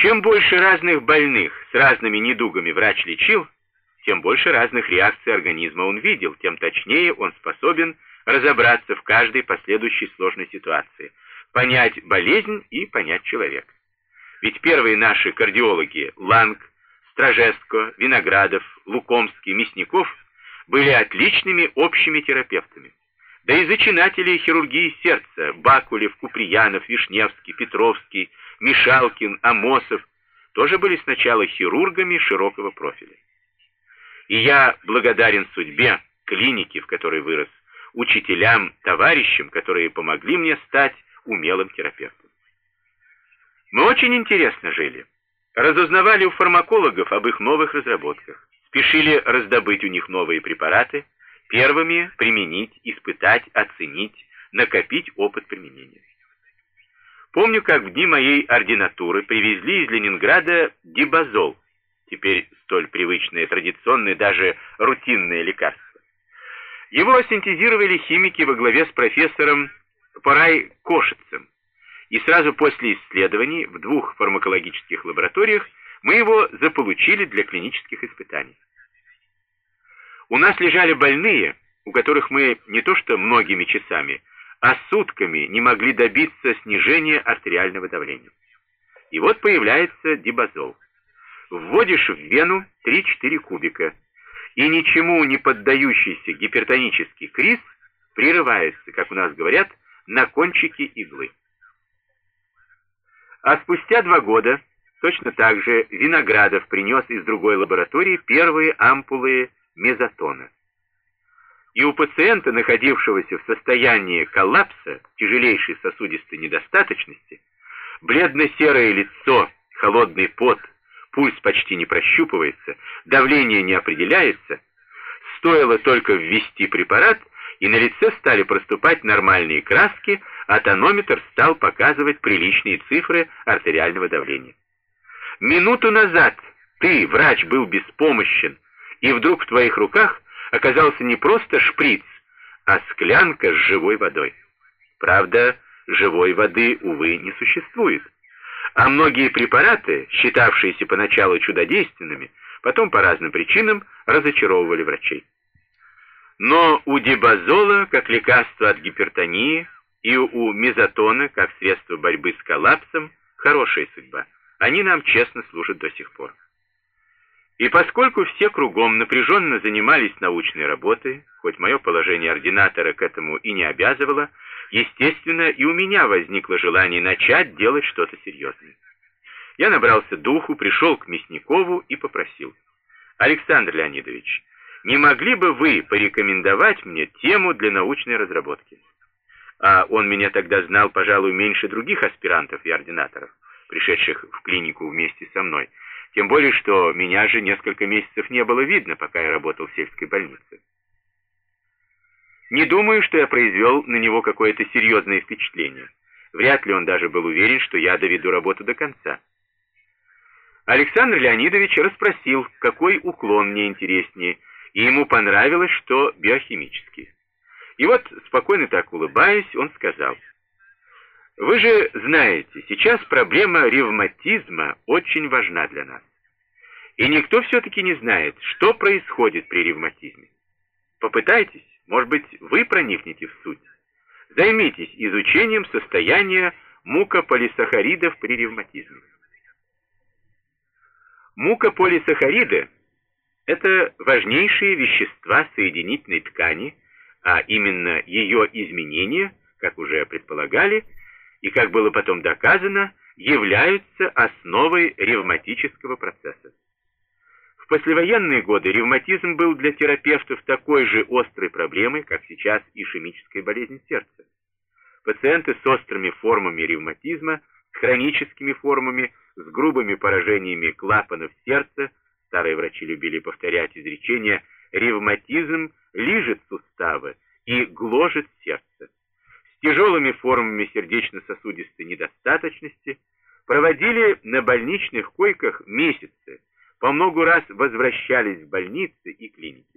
Чем больше разных больных с разными недугами врач лечил, тем больше разных реакций организма он видел, тем точнее он способен разобраться в каждой последующей сложной ситуации, понять болезнь и понять человека. Ведь первые наши кардиологи Ланг, Стражеско, Виноградов, Лукомский, Мясников были отличными общими терапевтами. Да и зачинатели хирургии сердца Бакулев, Куприянов, Вишневский, Петровский, Мишалкин, Амосов тоже были сначала хирургами широкого профиля. И я благодарен судьбе, клинике, в которой вырос, учителям, товарищам, которые помогли мне стать умелым терапевтом. Мы очень интересно жили. Разузнавали у фармакологов об их новых разработках, спешили раздобыть у них новые препараты, первыми применить, испытать, оценить, накопить опыт применения. Помню, как в дни моей ординатуры привезли из Ленинграда дибазол, теперь столь привычное, традиционное, даже рутинное лекарство. Его синтезировали химики во главе с профессором Парай Кошицем, и сразу после исследований в двух фармакологических лабораториях мы его заполучили для клинических испытаний. У нас лежали больные, у которых мы не то что многими часами, а сутками не могли добиться снижения артериального давления. И вот появляется дибазол. Вводишь в вену 3-4 кубика, и ничему не поддающийся гипертонический криз прерывается, как у нас говорят, на кончике иглы. А спустя два года точно так же Виноградов принес из другой лаборатории первые ампулы мезотона. И у пациента, находившегося в состоянии коллапса, тяжелейшей сосудистой недостаточности, бледно-серое лицо, холодный пот, пульс почти не прощупывается, давление не определяется, стоило только ввести препарат, и на лице стали проступать нормальные краски, а тонометр стал показывать приличные цифры артериального давления. Минуту назад ты, врач, был беспомощен, и вдруг в твоих руках оказался не просто шприц, а склянка с живой водой. Правда, живой воды, увы, не существует. А многие препараты, считавшиеся поначалу чудодейственными, потом по разным причинам разочаровывали врачей. Но у дибазола, как лекарство от гипертонии, и у мезотона, как средство борьбы с коллапсом, хорошая судьба. Они нам честно служат до сих пор. И поскольку все кругом напряженно занимались научной работой, хоть мое положение ординатора к этому и не обязывало, естественно, и у меня возникло желание начать делать что-то серьезное. Я набрался духу, пришел к Мясникову и попросил. «Александр Леонидович, не могли бы вы порекомендовать мне тему для научной разработки?» А он меня тогда знал, пожалуй, меньше других аспирантов и ординаторов, пришедших в клинику вместе со мной, тем более, что меня же несколько месяцев не было видно, пока я работал в сельской больнице. Не думаю, что я произвел на него какое-то серьезное впечатление. Вряд ли он даже был уверен, что я доведу работу до конца. Александр Леонидович расспросил, какой уклон мне интереснее, и ему понравилось, что биохимический. И вот, спокойно так улыбаясь, он сказал — вы же знаете, сейчас проблема ревматизма очень важна для нас. И никто все-таки не знает, что происходит при ревматизме. Попытайтесь, может быть, вы проникнете в суть. Займитесь изучением состояния мукополисахаридов при ревматизме. Мукополисахариды – это важнейшие вещества соединительной ткани, а именно ее изменения, как уже предполагали, – и, как было потом доказано, являются основой ревматического процесса. В послевоенные годы ревматизм был для терапевтов такой же острой проблемой, как сейчас ишемическая болезнь сердца. Пациенты с острыми формами ревматизма, с хроническими формами, с грубыми поражениями клапанов сердца, старые врачи любили повторять изречение «ревматизм лижет суставы и гложет сердце» тяжелыми формами сердечно-сосудистой недостаточности, проводили на больничных койках месяцы, по много раз возвращались в больницы и клиники.